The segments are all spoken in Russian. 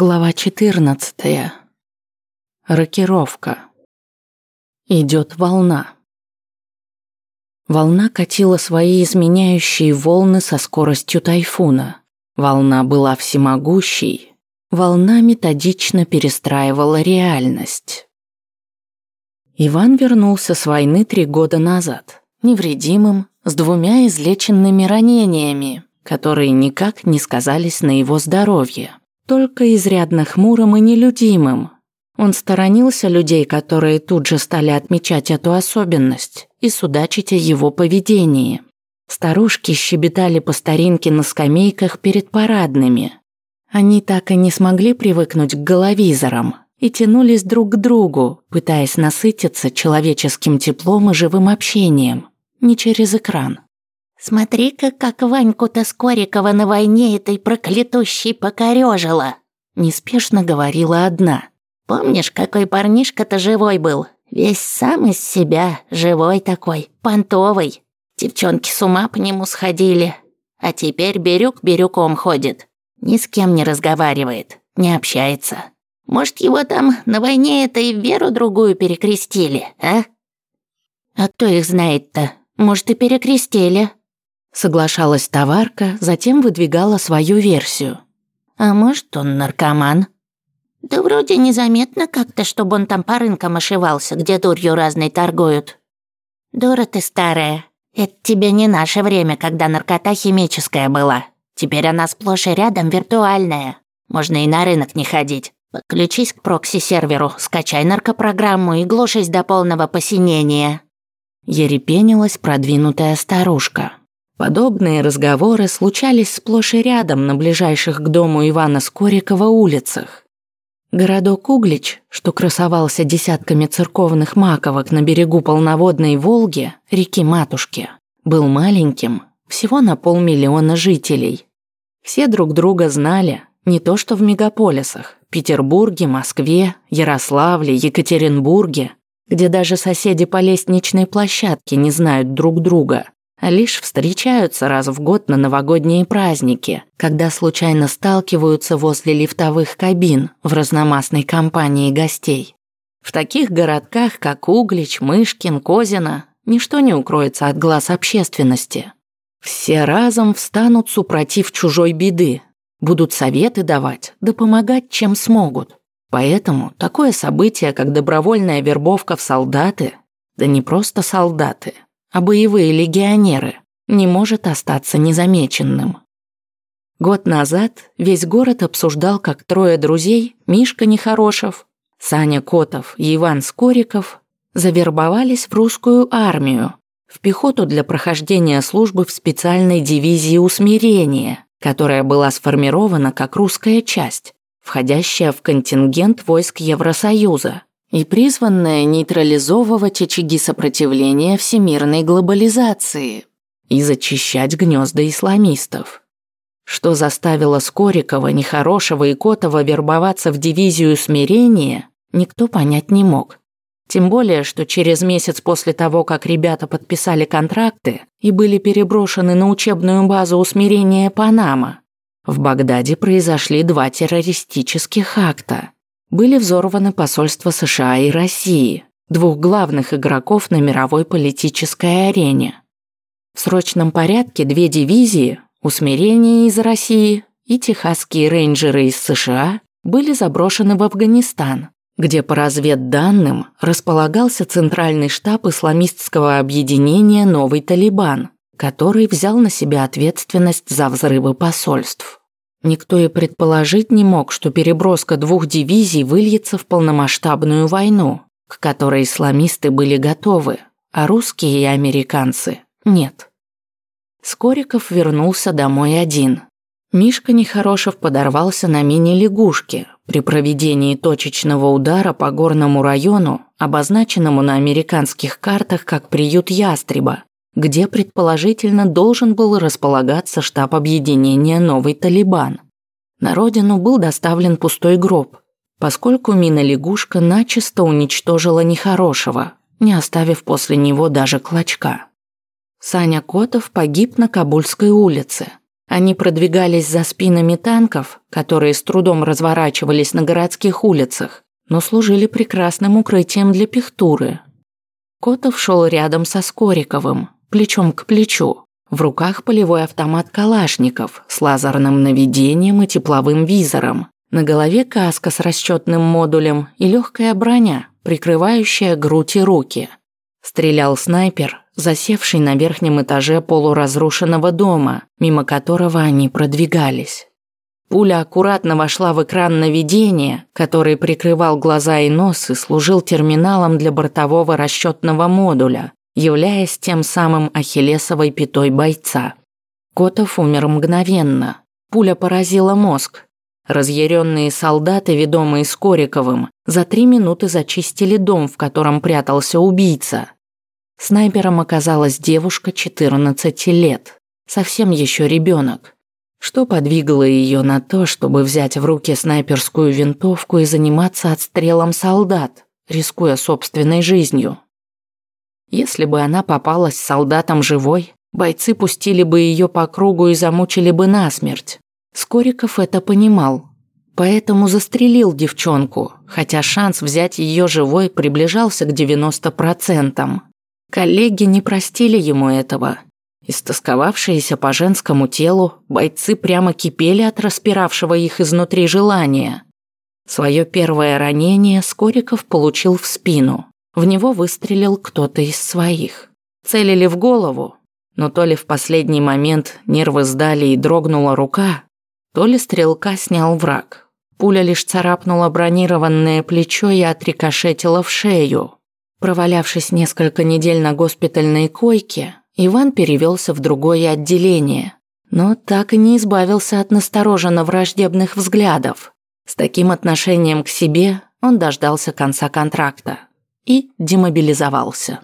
Глава 14. Рокировка. Идет волна. Волна катила свои изменяющие волны со скоростью тайфуна. Волна была всемогущей. Волна методично перестраивала реальность. Иван вернулся с войны три года назад, невредимым, с двумя излеченными ранениями, которые никак не сказались на его здоровье только изрядно хмурым и нелюдимым. Он сторонился людей, которые тут же стали отмечать эту особенность и судачить о его поведении. Старушки щебетали по старинке на скамейках перед парадными. Они так и не смогли привыкнуть к головизорам и тянулись друг к другу, пытаясь насытиться человеческим теплом и живым общением, не через экран. «Смотри-ка, как Ваньку-то Скорикова на войне этой проклятущей покорёжила!» Неспешно говорила одна. «Помнишь, какой парнишка-то живой был? Весь сам из себя, живой такой, понтовый. Девчонки с ума по нему сходили. А теперь Бирюк Бирюком ходит. Ни с кем не разговаривает, не общается. Может, его там на войне это и веру другую перекрестили, а? А кто их знает-то? Может, и перекрестили?» Соглашалась товарка, затем выдвигала свою версию. «А может, он наркоман?» «Да вроде незаметно как-то, чтобы он там по рынкам ошивался, где дурью разной торгуют». «Дура ты старая. Это тебе не наше время, когда наркота химическая была. Теперь она сплошь и рядом виртуальная. Можно и на рынок не ходить. Подключись к прокси-серверу, скачай наркопрограмму и глушись до полного посинения». Ерепенилась продвинутая старушка. Подобные разговоры случались сплошь и рядом на ближайших к дому Ивана Скорикова улицах. Городок Углич, что красовался десятками церковных маковок на берегу полноводной Волги, реки Матушки, был маленьким, всего на полмиллиона жителей. Все друг друга знали, не то что в мегаполисах, Петербурге, Москве, Ярославле, Екатеринбурге, где даже соседи по лестничной площадке не знают друг друга а лишь встречаются раз в год на новогодние праздники, когда случайно сталкиваются возле лифтовых кабин в разномастной компании гостей. В таких городках, как Углич, Мышкин, Козино, ничто не укроется от глаз общественности. Все разом встанут супротив чужой беды, будут советы давать, да помогать, чем смогут. Поэтому такое событие, как добровольная вербовка в солдаты, да не просто солдаты – а боевые легионеры, не может остаться незамеченным. Год назад весь город обсуждал, как трое друзей, Мишка Нехорошев, Саня Котов и Иван Скориков, завербовались в русскую армию, в пехоту для прохождения службы в специальной дивизии усмирения, которая была сформирована как русская часть, входящая в контингент войск Евросоюза и призванная нейтрализовывать очаги сопротивления всемирной глобализации и зачищать гнезда исламистов. Что заставило Скорикова, Нехорошего и Котова вербоваться в дивизию смирения, никто понять не мог. Тем более, что через месяц после того, как ребята подписали контракты и были переброшены на учебную базу усмирения Панама, в Багдаде произошли два террористических акта – были взорваны посольства США и России, двух главных игроков на мировой политической арене. В срочном порядке две дивизии, усмирение из России и техасские рейнджеры из США, были заброшены в Афганистан, где по разведданным располагался центральный штаб исламистского объединения «Новый Талибан», который взял на себя ответственность за взрывы посольств. Никто и предположить не мог, что переброска двух дивизий выльется в полномасштабную войну, к которой исламисты были готовы, а русские и американцы – нет. Скориков вернулся домой один. Мишка Нехорошев подорвался на мини-лягушке при проведении точечного удара по горному району, обозначенному на американских картах как приют ястреба, где предположительно должен был располагаться штаб объединения «Новый Талибан». На родину был доставлен пустой гроб, поскольку мина-лягушка начисто уничтожила нехорошего, не оставив после него даже клочка. Саня Котов погиб на Кабульской улице. Они продвигались за спинами танков, которые с трудом разворачивались на городских улицах, но служили прекрасным укрытием для пихтуры. Котов шел рядом со Скориковым, плечом к плечу. В руках полевой автомат Калашников с лазерным наведением и тепловым визором. На голове каска с расчетным модулем и легкая броня, прикрывающая грудь и руки. Стрелял снайпер, засевший на верхнем этаже полуразрушенного дома, мимо которого они продвигались. Пуля аккуратно вошла в экран наведения, который прикрывал глаза и нос и служил терминалом для бортового расчетного модуля, являясь тем самым ахиллесовой пятой бойца. Котов умер мгновенно. Пуля поразила мозг. Разъяренные солдаты, ведомые Скориковым, за три минуты зачистили дом, в котором прятался убийца. Снайпером оказалась девушка 14 лет, совсем еще ребенок. Что подвигало ее на то, чтобы взять в руки снайперскую винтовку и заниматься отстрелом солдат, рискуя собственной жизнью? Если бы она попалась солдатам живой, бойцы пустили бы ее по кругу и замучили бы насмерть. Скориков это понимал, поэтому застрелил девчонку, хотя шанс взять ее живой приближался к 90%. Коллеги не простили ему этого. Истосковавшиеся по женскому телу, бойцы прямо кипели от распиравшего их изнутри желания. Свое первое ранение Скориков получил в спину. В него выстрелил кто-то из своих. Целили в голову, но то ли в последний момент нервы сдали и дрогнула рука, то ли стрелка снял враг. Пуля лишь царапнула бронированное плечо и отрикошетила в шею. Провалявшись несколько недель на госпитальной койке, Иван перевелся в другое отделение, но так и не избавился от настороженно враждебных взглядов. С таким отношением к себе он дождался конца контракта и демобилизовался.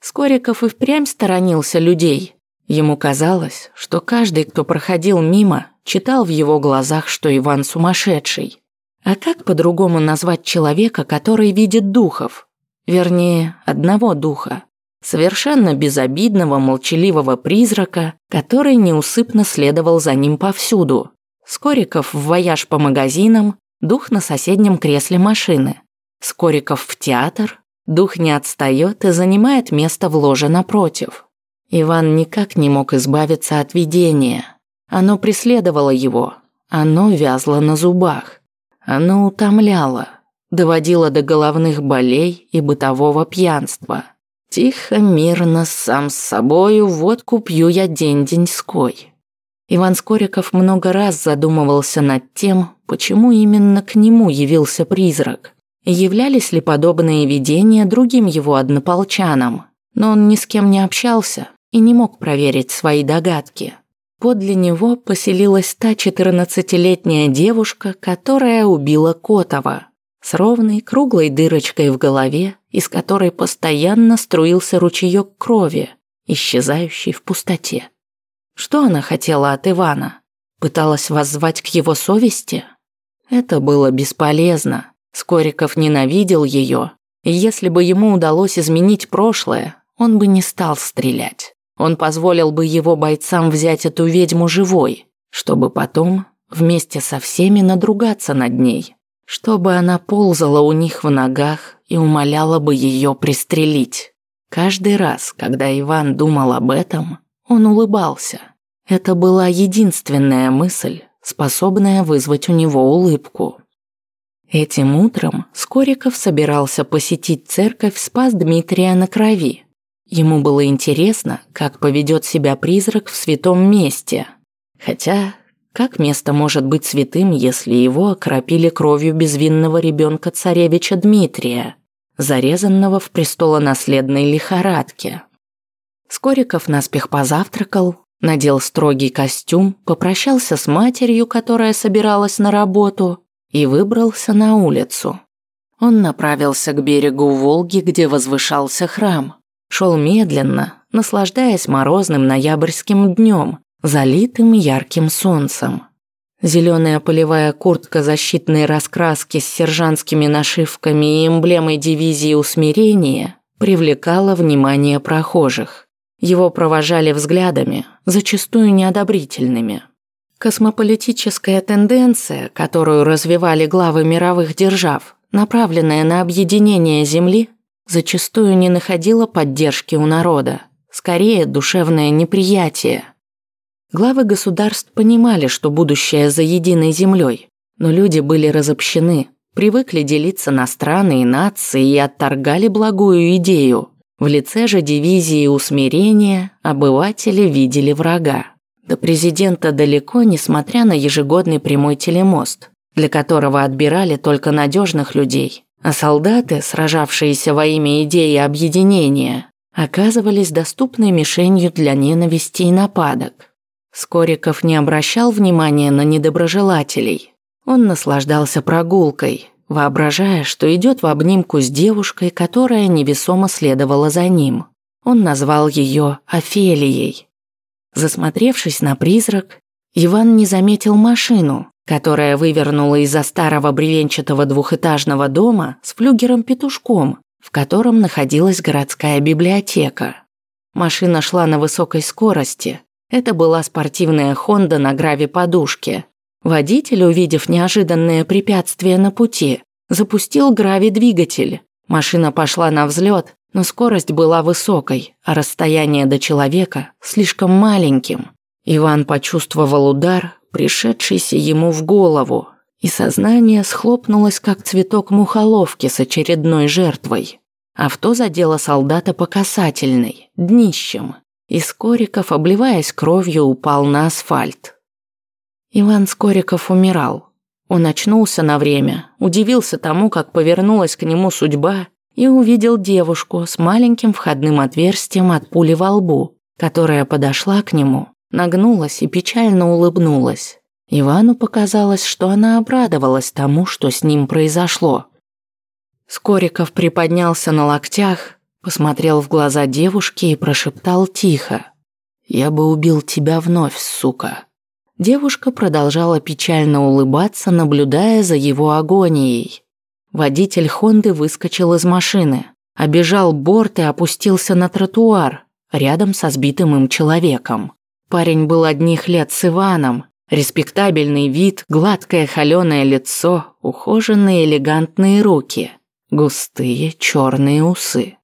Скориков и впрямь сторонился людей. Ему казалось, что каждый, кто проходил мимо, читал в его глазах, что Иван сумасшедший. А как по-другому назвать человека, который видит духов? Вернее, одного духа. Совершенно безобидного, молчаливого призрака, который неусыпно следовал за ним повсюду. Скориков в вояж по магазинам, дух на соседнем кресле машины. Скориков в театр, дух не отстает и занимает место в ложе напротив. Иван никак не мог избавиться от видения. Оно преследовало его, оно вязло на зубах, оно утомляло доводила до головных болей и бытового пьянства. Тихо, мирно, сам с собою водку пью я день-деньской. Иван Скориков много раз задумывался над тем, почему именно к нему явился призрак. Являлись ли подобные видения другим его однополчанам, но он ни с кем не общался и не мог проверить свои догадки. Подле него поселилась та 14-летняя девушка, которая убила Котова с ровной круглой дырочкой в голове, из которой постоянно струился ручеек крови, исчезающий в пустоте. Что она хотела от Ивана? Пыталась воззвать к его совести? Это было бесполезно. Скориков ненавидел ее, и если бы ему удалось изменить прошлое, он бы не стал стрелять. Он позволил бы его бойцам взять эту ведьму живой, чтобы потом вместе со всеми надругаться над ней, чтобы она ползала у них в ногах и умоляла бы ее пристрелить. Каждый раз, когда Иван думал об этом, он улыбался. Это была единственная мысль, способная вызвать у него улыбку. Этим утром Скориков собирался посетить церковь Спас Дмитрия на крови. Ему было интересно, как поведет себя призрак в святом месте. Хотя как место может быть святым, если его окропили кровью безвинного ребенка царевича Дмитрия, зарезанного в престолонаследной лихорадке? Скориков наспех позавтракал, надел строгий костюм, попрощался с матерью, которая собиралась на работу, и выбрался на улицу. Он направился к берегу Волги, где возвышался храм. Шел медленно, наслаждаясь морозным ноябрьским днем, залитым ярким солнцем. Зеленая полевая куртка защитной раскраски с сержантскими нашивками и эмблемой дивизии усмирения привлекала внимание прохожих. Его провожали взглядами, зачастую неодобрительными. Космополитическая тенденция, которую развивали главы мировых держав, направленная на объединение Земли, зачастую не находила поддержки у народа, скорее душевное неприятие. Главы государств понимали, что будущее за единой землей, но люди были разобщены, привыкли делиться на страны и нации и отторгали благую идею. В лице же дивизии усмирения обыватели видели врага. До президента далеко, несмотря на ежегодный прямой телемост, для которого отбирали только надежных людей, а солдаты, сражавшиеся во имя идеи объединения, оказывались доступной мишенью для ненависти и нападок. Скориков не обращал внимания на недоброжелателей. Он наслаждался прогулкой, воображая, что идет в обнимку с девушкой, которая невесомо следовала за ним. Он назвал ее Офелией. Засмотревшись на призрак, Иван не заметил машину, которая вывернула из-за старого бревенчатого двухэтажного дома с флюгером-петушком, в котором находилась городская библиотека. Машина шла на высокой скорости. Это была спортивная «Хонда» на граве-подушке, Водитель, увидев неожиданное препятствие на пути, запустил грави-двигатель. Машина пошла на взлет, но скорость была высокой, а расстояние до человека слишком маленьким. Иван почувствовал удар, пришедшийся ему в голову, и сознание схлопнулось, как цветок мухоловки с очередной жертвой. Авто задело солдата по касательной, днищем, и Скориков, обливаясь кровью, упал на асфальт. Иван Скориков умирал. Он очнулся на время, удивился тому, как повернулась к нему судьба, и увидел девушку с маленьким входным отверстием от пули во лбу, которая подошла к нему, нагнулась и печально улыбнулась. Ивану показалось, что она обрадовалась тому, что с ним произошло. Скориков приподнялся на локтях, посмотрел в глаза девушки и прошептал тихо. «Я бы убил тебя вновь, сука». Девушка продолжала печально улыбаться, наблюдая за его агонией. Водитель Хонды выскочил из машины, обежал борт и опустился на тротуар, рядом со сбитым им человеком. Парень был одних лет с Иваном, респектабельный вид, гладкое холеное лицо, ухоженные элегантные руки, густые черные усы.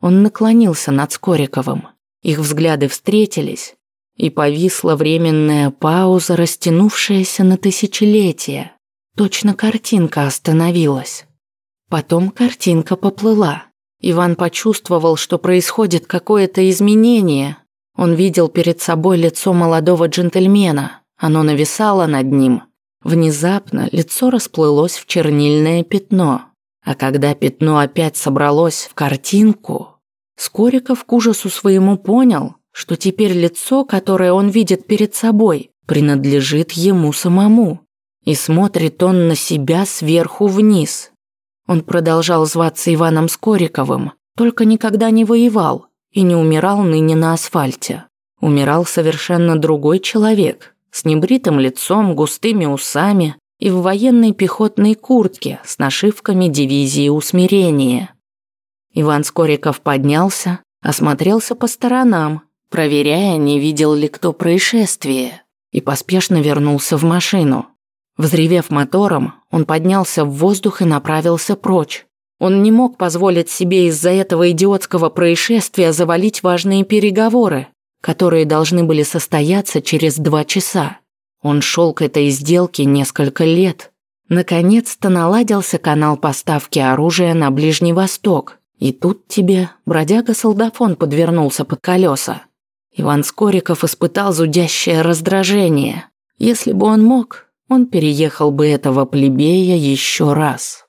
Он наклонился над Скориковым. Их взгляды встретились, и повисла временная пауза, растянувшаяся на тысячелетия. Точно картинка остановилась. Потом картинка поплыла. Иван почувствовал, что происходит какое-то изменение. Он видел перед собой лицо молодого джентльмена. Оно нависало над ним. Внезапно лицо расплылось в чернильное пятно. А когда пятно опять собралось в картинку, Скориков к ужасу своему понял, что теперь лицо, которое он видит перед собой, принадлежит ему самому. И смотрит он на себя сверху вниз. Он продолжал зваться Иваном Скориковым, только никогда не воевал и не умирал ныне на асфальте. Умирал совершенно другой человек, с небритым лицом, густыми усами и в военной пехотной куртке с нашивками дивизии усмирения. Иван Скориков поднялся, осмотрелся по сторонам проверяя, не видел ли кто происшествие, и поспешно вернулся в машину. Взревев мотором, он поднялся в воздух и направился прочь. Он не мог позволить себе из-за этого идиотского происшествия завалить важные переговоры, которые должны были состояться через два часа. Он шел к этой сделке несколько лет. Наконец-то наладился канал поставки оружия на Ближний Восток. И тут тебе бродяга-солдафон подвернулся под колеса. Иван Скориков испытал зудящее раздражение. Если бы он мог, он переехал бы этого плебея еще раз.